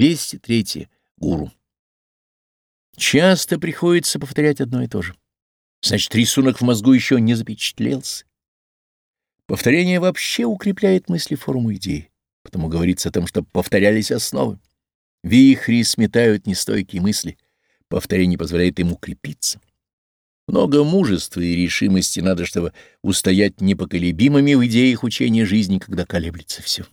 203. Гуру. Часто приходится повторять одно и то же. Значит, рисунок в мозгу еще не запечатлелся. Повторение вообще укрепляет мысли форму идеи, потому говорится о том, что повторялись основы. Вихри сметают нестойкие мысли, повторение позволяет им укрепиться. Много мужества и решимости надо, чтобы устоять непоколебимыми в идеях учения жизни, когда колеблется все.